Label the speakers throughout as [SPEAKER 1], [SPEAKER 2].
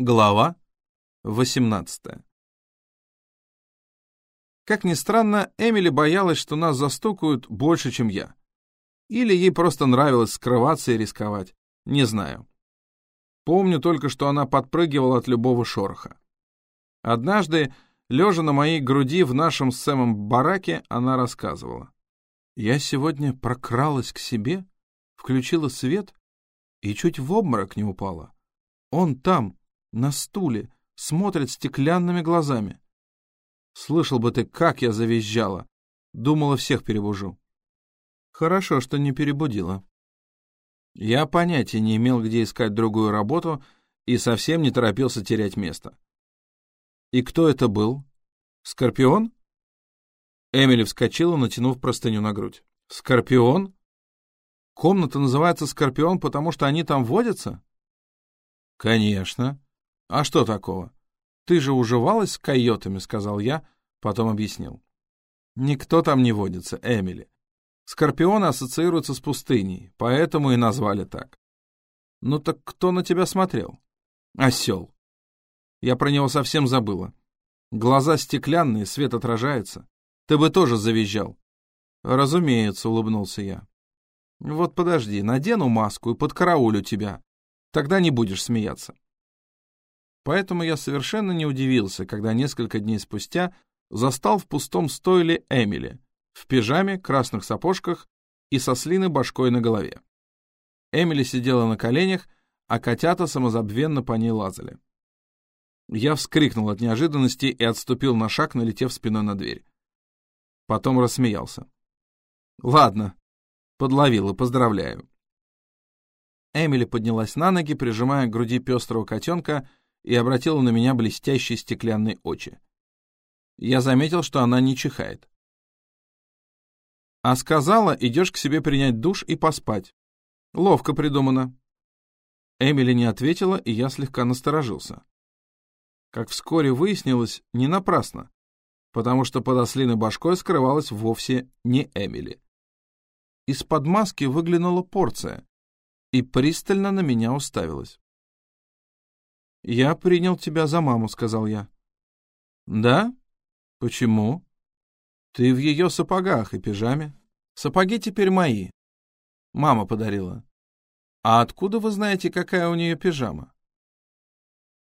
[SPEAKER 1] Глава 18 Как ни странно, Эмили боялась, что нас застукают больше, чем я. Или ей просто нравилось скрываться и рисковать. Не знаю. Помню только, что она подпрыгивала от любого шороха. Однажды, лежа на моей груди в нашем с Сэмом бараке, она рассказывала. Я сегодня прокралась к себе, включила свет и чуть в обморок не упала. Он там, на стуле, смотрит стеклянными глазами. Слышал бы ты, как я завизжала. Думала, всех перебужу. Хорошо, что не перебудила. Я понятия не имел, где искать другую работу, и совсем не торопился терять место. И кто это был? Скорпион? Эмили вскочила, натянув простыню на грудь. Скорпион? Комната называется Скорпион, потому что они там водятся? Конечно. «А что такого? Ты же уживалась с койотами», — сказал я, потом объяснил. «Никто там не водится, Эмили. Скорпионы ассоциируются с пустыней, поэтому и назвали так». «Ну так кто на тебя смотрел?» «Осел». Я про него совсем забыла. Глаза стеклянные, свет отражается. Ты бы тоже завизжал. Разумеется, улыбнулся я. Вот подожди, надену маску и подкараулю тебя. Тогда не будешь смеяться. Поэтому я совершенно не удивился, когда несколько дней спустя застал в пустом стойле Эмили, в пижаме, красных сапожках и со слиной башкой на голове. Эмили сидела на коленях, а котята самозабвенно по ней лазали. Я вскрикнул от неожиданности и отступил на шаг, налетев спиной на дверь. Потом рассмеялся. «Ладно, подловила, поздравляю». Эмили поднялась на ноги, прижимая к груди пестрого котенка — и обратила на меня блестящие стеклянные очи. Я заметил, что она не чихает. А сказала, идешь к себе принять душ и поспать. Ловко придумано. Эмили не ответила, и я слегка насторожился. Как вскоре выяснилось, не напрасно, потому что под ослиной башкой скрывалась вовсе не Эмили. Из-под маски выглянула порция и пристально на меня уставилась. «Я принял тебя за маму», — сказал я. «Да? Почему?» «Ты в ее сапогах и пижаме. Сапоги теперь мои. Мама подарила. А откуда вы знаете, какая у нее пижама?»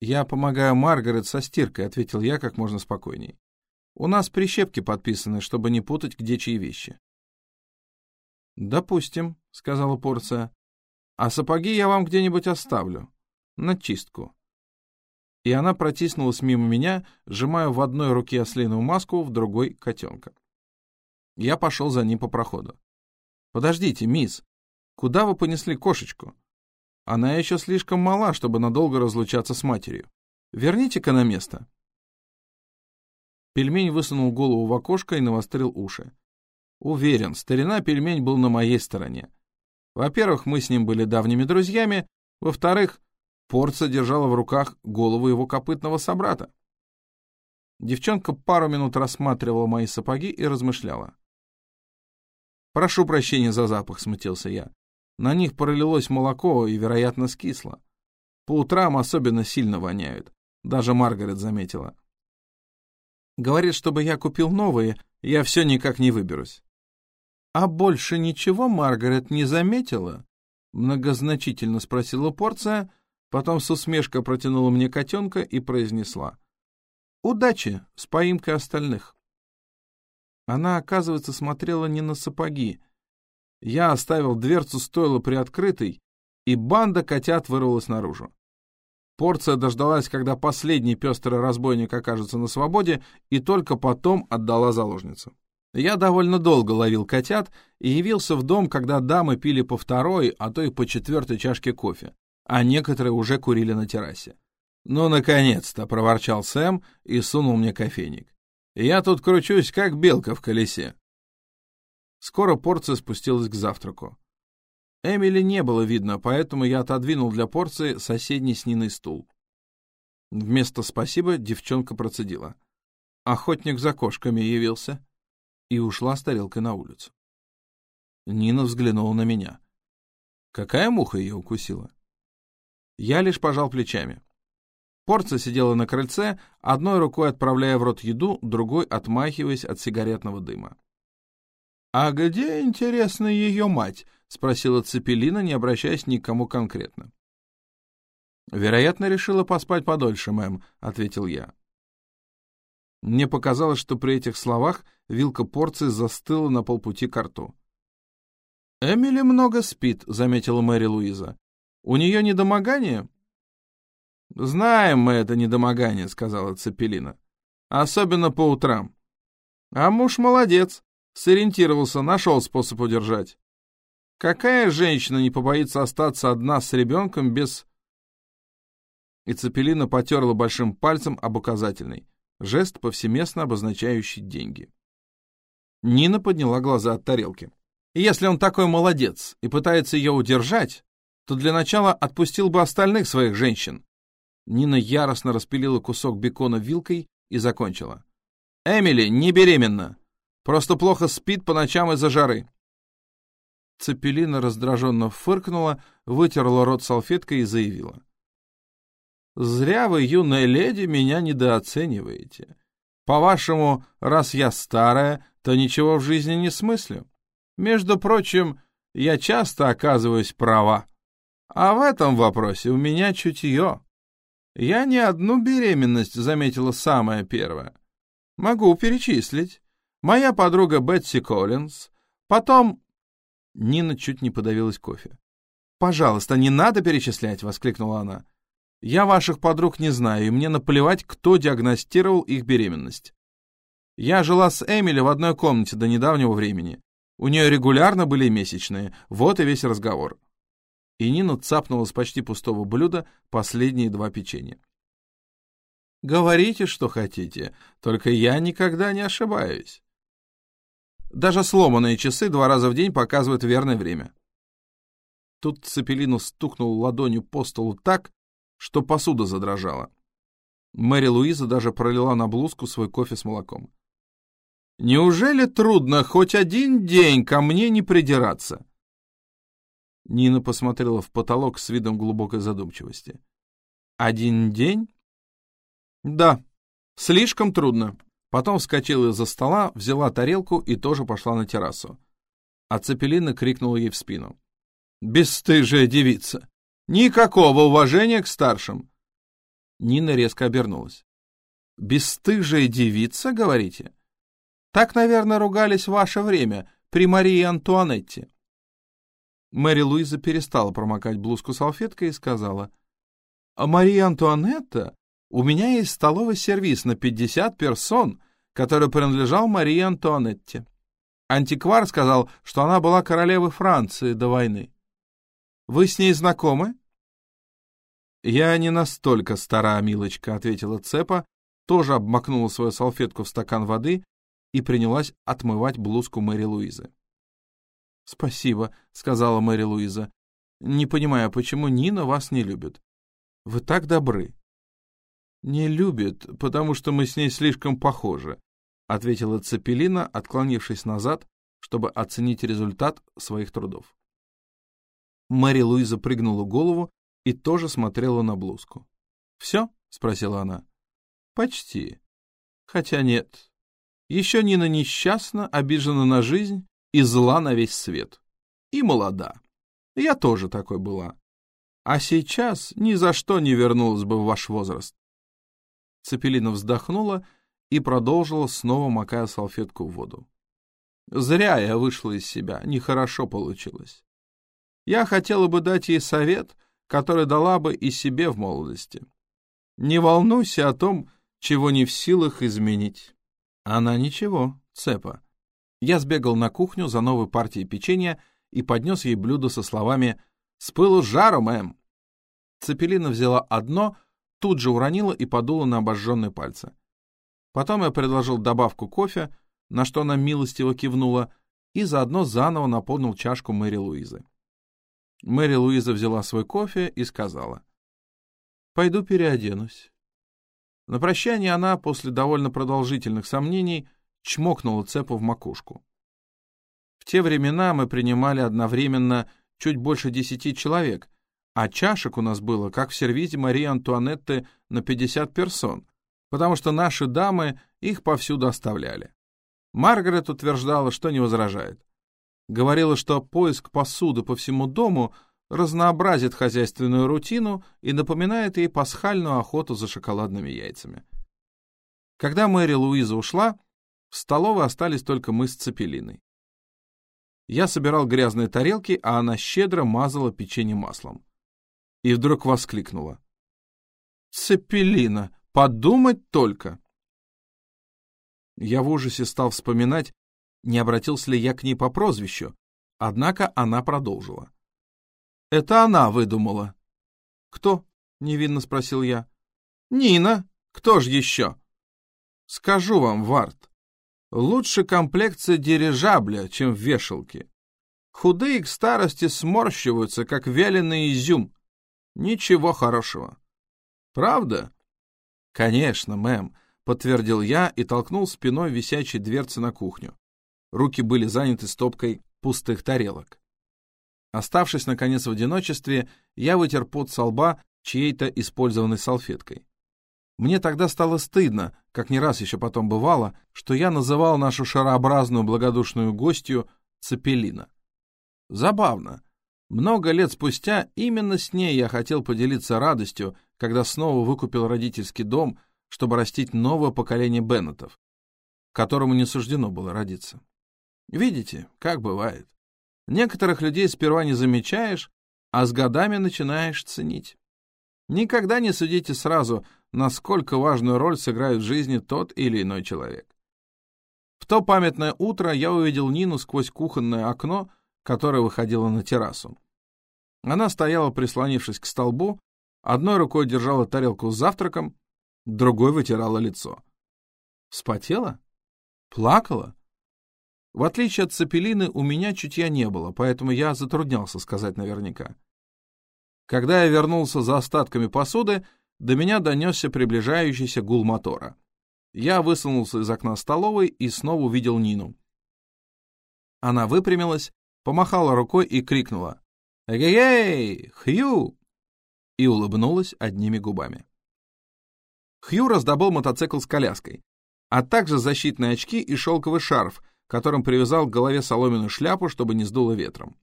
[SPEAKER 1] «Я помогаю Маргарет со стиркой», — ответил я как можно спокойней. «У нас прищепки подписаны, чтобы не путать, где чьи вещи». «Допустим», — сказала порция. «А сапоги я вам где-нибудь оставлю. На чистку и она протиснулась мимо меня, сжимая в одной руке ослиную маску, в другой — котенка. Я пошел за ним по проходу. «Подождите, мисс, куда вы понесли кошечку? Она еще слишком мала, чтобы надолго разлучаться с матерью. Верните-ка на место». Пельмень высунул голову в окошко и навострил уши. Уверен, старина пельмень был на моей стороне. Во-первых, мы с ним были давними друзьями, во-вторых, Порца держала в руках голову его копытного собрата. Девчонка пару минут рассматривала мои сапоги и размышляла. «Прошу прощения за запах», — смутился я. «На них пролилось молоко и, вероятно, скисло. По утрам особенно сильно воняют. Даже Маргарет заметила. Говорит, чтобы я купил новые, я все никак не выберусь». «А больше ничего Маргарет не заметила?» — многозначительно спросила Порция, — Потом с усмешкой протянула мне котенка и произнесла. «Удачи с поимкой остальных». Она, оказывается, смотрела не на сапоги. Я оставил дверцу стойла приоткрытой, и банда котят вырвалась наружу. Порция дождалась, когда последний пестрый разбойник окажется на свободе, и только потом отдала заложницу. Я довольно долго ловил котят и явился в дом, когда дамы пили по второй, а то и по четвертой чашке кофе а некоторые уже курили на террасе. «Ну, наконец-то!» — проворчал Сэм и сунул мне кофейник. «Я тут кручусь, как белка в колесе». Скоро порция спустилась к завтраку. Эмили не было видно, поэтому я отодвинул для порции соседний с Ниной стул. Вместо «спасибо» девчонка процедила. Охотник за кошками явился и ушла с тарелкой на улицу. Нина взглянула на меня. Какая муха ее укусила? Я лишь пожал плечами. Порция сидела на крыльце, одной рукой отправляя в рот еду, другой отмахиваясь от сигаретного дыма. «А где, интересно, ее мать?» — спросила Цепелина, не обращаясь ни к кому конкретно. «Вероятно, решила поспать подольше, мэм», — ответил я. Мне показалось, что при этих словах вилка порции застыла на полпути к рту. «Эмили много спит», — заметила Мэри Луиза. «У нее недомогание?» «Знаем мы это недомогание», — сказала Цепелина. «Особенно по утрам. А муж молодец, сориентировался, нашел способ удержать. Какая женщина не побоится остаться одна с ребенком без...» И Цепелина потерла большим пальцем об указательный, жест, повсеместно обозначающий деньги. Нина подняла глаза от тарелки. «Если он такой молодец и пытается ее удержать, то для начала отпустил бы остальных своих женщин, Нина яростно распилила кусок бекона вилкой и закончила. «Эмили не беременна. Просто плохо спит по ночам из-за жары». Цепелина раздраженно фыркнула, вытерла рот салфеткой и заявила. «Зря вы, юная леди, меня недооцениваете. По-вашему, раз я старая, то ничего в жизни не смыслю. Между прочим, я часто оказываюсь права. А в этом вопросе у меня чутье. Я не одну беременность заметила самая первая. Могу перечислить. Моя подруга Бетси Коллинз, потом... Нина чуть не подавилась кофе. «Пожалуйста, не надо перечислять!» — воскликнула она. «Я ваших подруг не знаю, и мне наплевать, кто диагностировал их беременность. Я жила с Эмили в одной комнате до недавнего времени. У нее регулярно были месячные, вот и весь разговор и Нина цапнула с почти пустого блюда последние два печенья. «Говорите, что хотите, только я никогда не ошибаюсь. Даже сломанные часы два раза в день показывают верное время». Тут Цепелину стукнул ладонью по столу так, что посуда задрожала. Мэри Луиза даже пролила на блузку свой кофе с молоком. «Неужели трудно хоть один день ко мне не придираться?» Нина посмотрела в потолок с видом глубокой задумчивости. «Один день?» «Да, слишком трудно». Потом вскочила из-за стола, взяла тарелку и тоже пошла на террасу. А Цепелина крикнула ей в спину. «Бесстыжая девица! Никакого уважения к старшим!» Нина резко обернулась. «Бесстыжая девица, говорите? Так, наверное, ругались в ваше время при Марии Антуанетте. Мэри Луиза перестала промокать блузку салфеткой и сказала, «А Мария Антуанетта, у меня есть столовый сервиз на 50 персон, который принадлежал Марии Антуанетте. Антиквар сказал, что она была королевой Франции до войны. Вы с ней знакомы?» «Я не настолько стара, милочка», — ответила Цепа, тоже обмакнула свою салфетку в стакан воды и принялась отмывать блузку Мэри Луизы. «Спасибо», — сказала Мэри Луиза. «Не понимаю, почему Нина вас не любит? Вы так добры». «Не любит, потому что мы с ней слишком похожи», — ответила Цепелина, отклонившись назад, чтобы оценить результат своих трудов. Мэри Луиза прыгнула голову и тоже смотрела на блузку. «Все?» — спросила она. «Почти. Хотя нет. Еще Нина несчастна, обижена на жизнь и зла на весь свет. И молода. Я тоже такой была. А сейчас ни за что не вернулась бы в ваш возраст. Цепелина вздохнула и продолжила, снова макая салфетку в воду. Зря я вышла из себя, нехорошо получилось. Я хотела бы дать ей совет, который дала бы и себе в молодости. Не волнуйся о том, чего не в силах изменить. Она ничего, цепа. Я сбегал на кухню за новой партией печенья и поднес ей блюдо со словами «С пылу жару, мэм!». Цепелина взяла одно, тут же уронила и подула на обожженные пальцы. Потом я предложил добавку кофе, на что она милостиво кивнула, и заодно заново наполнил чашку Мэри Луизы. Мэри Луиза взяла свой кофе и сказала, «Пойду переоденусь». На прощание она, после довольно продолжительных сомнений, чмокнула цепу в макушку. В те времена мы принимали одновременно чуть больше десяти человек, А чашек у нас было, как в сервизе Марии Антуанетты на 50 персон, потому что наши дамы их повсюду оставляли. Маргарет утверждала, что не возражает. Говорила, что поиск посуды по всему дому разнообразит хозяйственную рутину и напоминает ей пасхальную охоту за шоколадными яйцами. Когда Мэри Луиза ушла, в столовой остались только мы с Цепелиной. Я собирал грязные тарелки, а она щедро мазала печенье маслом. И вдруг воскликнула. «Цепелина! Подумать только!» Я в ужасе стал вспоминать, не обратился ли я к ней по прозвищу, однако она продолжила. «Это она выдумала». «Кто?» — невинно спросил я. «Нина. Кто ж еще?» «Скажу вам, Варт, лучше комплекция дирижабля, чем вешалки. Худые к старости сморщиваются, как вяленый изюм. Ничего хорошего. Правда?» «Конечно, мэм», — подтвердил я и толкнул спиной висячей дверцы на кухню. Руки были заняты стопкой пустых тарелок. Оставшись, наконец, в одиночестве, я вытер пот со лба чьей-то использованной салфеткой. Мне тогда стало стыдно, как не раз еще потом бывало, что я называл нашу шарообразную благодушную гостью Цепелина. Забавно. Много лет спустя именно с ней я хотел поделиться радостью, когда снова выкупил родительский дом, чтобы растить новое поколение Беннетов, которому не суждено было родиться. Видите, как бывает. Некоторых людей сперва не замечаешь, а с годами начинаешь ценить. Никогда не судите сразу, насколько важную роль сыграет в жизни тот или иной человек. В то памятное утро я увидел Нину сквозь кухонное окно, которое выходило на террасу. Она стояла, прислонившись к столбу, одной рукой держала тарелку с завтраком, другой вытирала лицо. Вспотела? Плакала? В отличие от Цепелины, у меня чутья не было, поэтому я затруднялся сказать наверняка. Когда я вернулся за остатками посуды, до меня донесся приближающийся гул мотора. Я высунулся из окна столовой и снова увидел Нину. Она выпрямилась, помахала рукой и крикнула «Эгей-эй! Хью!» и улыбнулась одними губами. Хью раздобыл мотоцикл с коляской, а также защитные очки и шелковый шарф, которым привязал к голове соломенную шляпу, чтобы не сдуло ветром.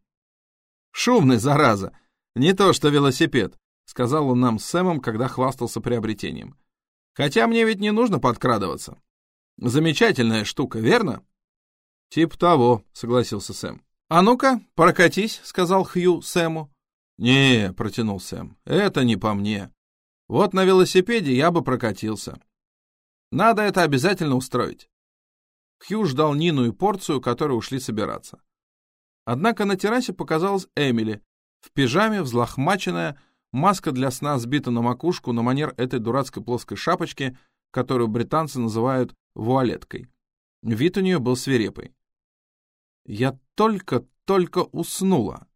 [SPEAKER 1] «Шумный, зараза! Не то что велосипед!» — сказал он нам с Сэмом, когда хвастался приобретением. «Хотя мне ведь не нужно подкрадываться. Замечательная штука, верно?» «Тип того», — согласился Сэм. «А ну-ка, прокатись», — сказал Хью Сэму. «Не», — протянул Сэм, — «это не по мне. Вот на велосипеде я бы прокатился. Надо это обязательно устроить. Хью ждал Нину и порцию, которые ушли собираться. Однако на террасе показалась Эмили, в пижаме, взлохмаченная, маска для сна сбита на макушку на манер этой дурацкой плоской шапочки, которую британцы называют вуалеткой. Вид у нее был свирепый. «Я только-только уснула.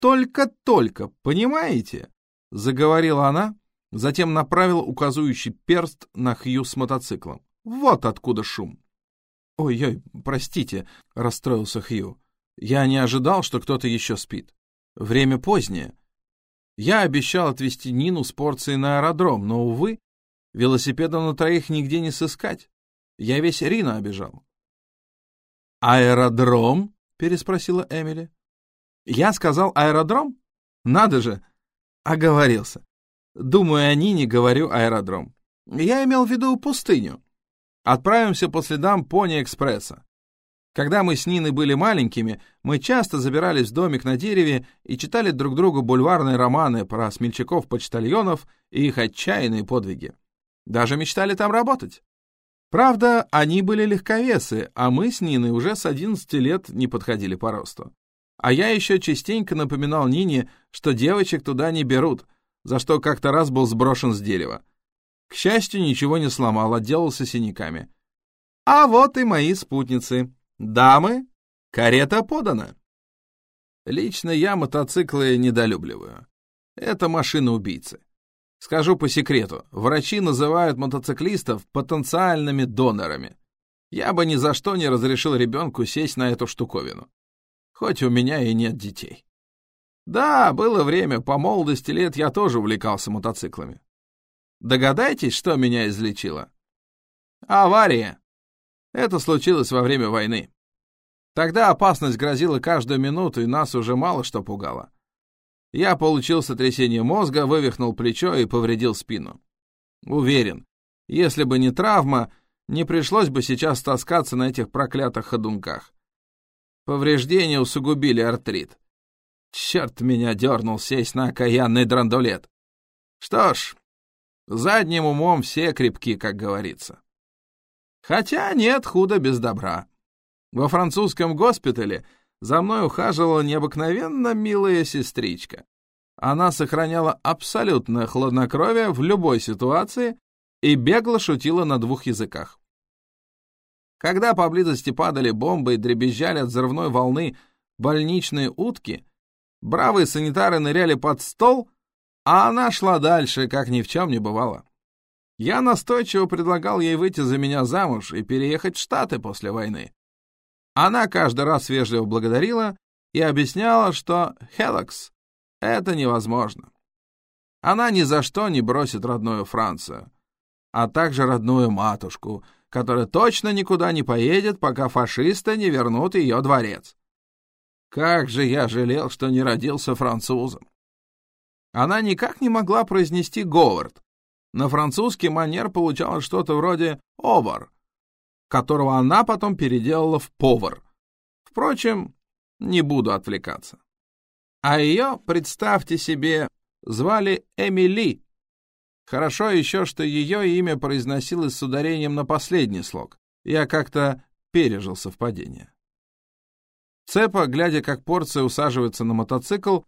[SPEAKER 1] Только-только, понимаете?» — заговорила она, затем направила указывающий перст на Хью с мотоциклом. «Вот откуда шум!» «Ой-ой, простите», — расстроился Хью. «Я не ожидал, что кто-то еще спит. Время позднее. Я обещал отвезти Нину с порцией на аэродром, но, увы, велосипеда на троих нигде не сыскать. Я весь Рина обижал». «Аэродром?» — переспросила Эмили. «Я сказал аэродром? Надо же!» Оговорился. Думаю о Нине, говорю аэродром. Я имел в виду пустыню. Отправимся по следам Пони-экспресса. Когда мы с Ниной были маленькими, мы часто забирались в домик на дереве и читали друг другу бульварные романы про смельчаков-почтальонов и их отчаянные подвиги. Даже мечтали там работать. Правда, они были легковесы, а мы с Ниной уже с 11 лет не подходили по росту. А я еще частенько напоминал Нине, что девочек туда не берут, за что как-то раз был сброшен с дерева. К счастью, ничего не сломал, отделался синяками. А вот и мои спутницы. Дамы, карета подана. Лично я мотоциклы недолюбливаю. Это машины-убийцы. Скажу по секрету, врачи называют мотоциклистов потенциальными донорами. Я бы ни за что не разрешил ребенку сесть на эту штуковину. Хоть у меня и нет детей. Да, было время, по молодости лет я тоже увлекался мотоциклами. Догадайтесь, что меня излечило? Авария. Это случилось во время войны. Тогда опасность грозила каждую минуту, и нас уже мало что пугало. Я получил сотрясение мозга, вывихнул плечо и повредил спину. Уверен, если бы не травма, не пришлось бы сейчас таскаться на этих проклятых ходунках. Повреждения усугубили артрит. Черт меня дернул сесть на окаянный драндулет. Что ж, задним умом все крепки, как говорится. Хотя нет худа без добра. Во французском госпитале за мной ухаживала необыкновенно милая сестричка. Она сохраняла абсолютное хладнокровие в любой ситуации и бегло шутила на двух языках. Когда поблизости падали бомбы и дребезжали от взрывной волны больничные утки, бравые санитары ныряли под стол, а она шла дальше, как ни в чем не бывало. Я настойчиво предлагал ей выйти за меня замуж и переехать в Штаты после войны. Она каждый раз вежливо благодарила и объясняла, что «Хелакс» — это невозможно. Она ни за что не бросит родную Францию, а также родную матушку, которая точно никуда не поедет, пока фашисты не вернут ее дворец. Как же я жалел, что не родился французом. Она никак не могла произнести «Говард», на французский манер получалось что-то вроде «овар», которого она потом переделала в «повар». Впрочем, не буду отвлекаться. А ее, представьте себе, звали Эмили. Хорошо еще, что ее имя произносилось с ударением на последний слог. Я как-то пережил совпадение. Цепа, глядя, как порция усаживается на мотоцикл,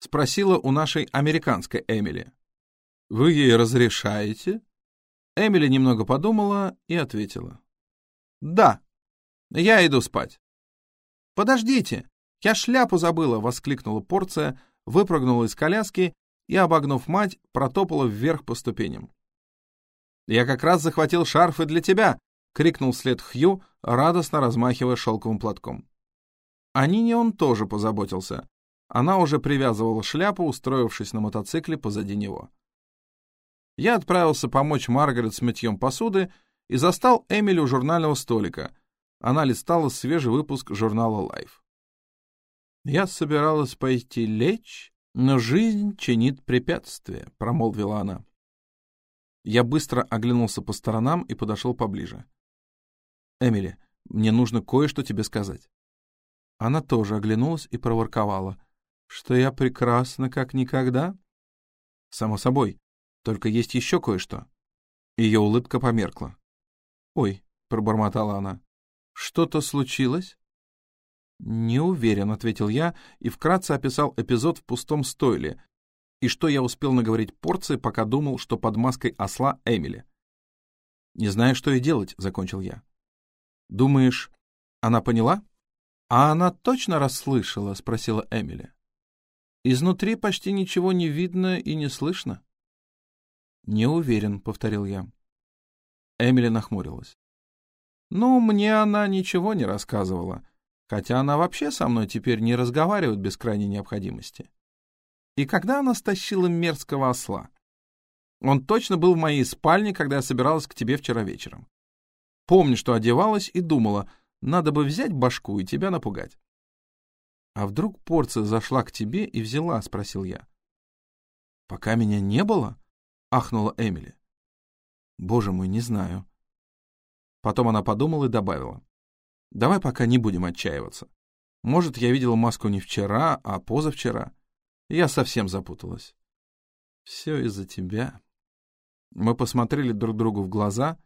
[SPEAKER 1] спросила у нашей американской Эмили. Вы ей разрешаете? Эмили немного подумала и ответила. Да, я иду спать. Подождите, я шляпу забыла, воскликнула порция, выпрыгнула из коляски и, обогнув мать, протопала вверх по ступеням. «Я как раз захватил шарфы для тебя!» — крикнул вслед Хью, радостно размахивая шелковым платком. О Нине он тоже позаботился. Она уже привязывала шляпу, устроившись на мотоцикле позади него. Я отправился помочь Маргарет с мытьем посуды и застал Эмили у журнального столика. Она листала свежий выпуск журнала Life. «Я собиралась пойти лечь, но жизнь чинит препятствия», — промолвила она. Я быстро оглянулся по сторонам и подошел поближе. «Эмили, мне нужно кое-что тебе сказать». Она тоже оглянулась и проворковала. «Что я прекрасна, как никогда?» «Само собой. Только есть еще кое-что». Ее улыбка померкла. «Ой», — пробормотала она, — «что-то случилось?» «Не уверен», — ответил я и вкратце описал эпизод в пустом стойле, и что я успел наговорить порции, пока думал, что под маской осла Эмили. «Не знаю, что и делать», — закончил я. «Думаешь, она поняла?» «А она точно расслышала?» — спросила Эмили. «Изнутри почти ничего не видно и не слышно». «Не уверен», — повторил я. Эмили нахмурилась. «Ну, мне она ничего не рассказывала, хотя она вообще со мной теперь не разговаривает без крайней необходимости. И когда она стащила мерзкого осла? Он точно был в моей спальне, когда я собиралась к тебе вчера вечером. Помню, что одевалась и думала, надо бы взять башку и тебя напугать. «А вдруг порция зашла к тебе и взяла?» — спросил я. «Пока меня не было?» Ахнула Эмили. Боже мой, не знаю. Потом она подумала и добавила. Давай пока не будем отчаиваться. Может, я видела маску не вчера, а позавчера. Я совсем запуталась. Все из-за тебя. Мы посмотрели друг другу в глаза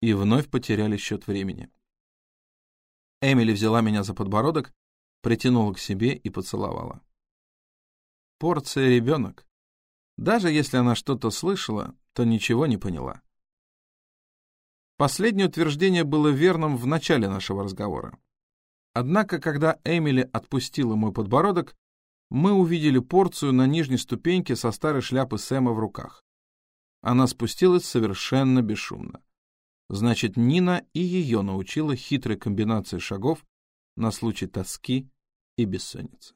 [SPEAKER 1] и вновь потеряли счет времени. Эмили взяла меня за подбородок, притянула к себе и поцеловала. Порция ребенок. Даже если она что-то слышала, то ничего не поняла. Последнее утверждение было верным в начале нашего разговора. Однако, когда Эмили отпустила мой подбородок, мы увидели порцию на нижней ступеньке со старой шляпы Сэма в руках. Она спустилась совершенно бесшумно. Значит, Нина и ее научила хитрой комбинации шагов на случай тоски и бессонницы.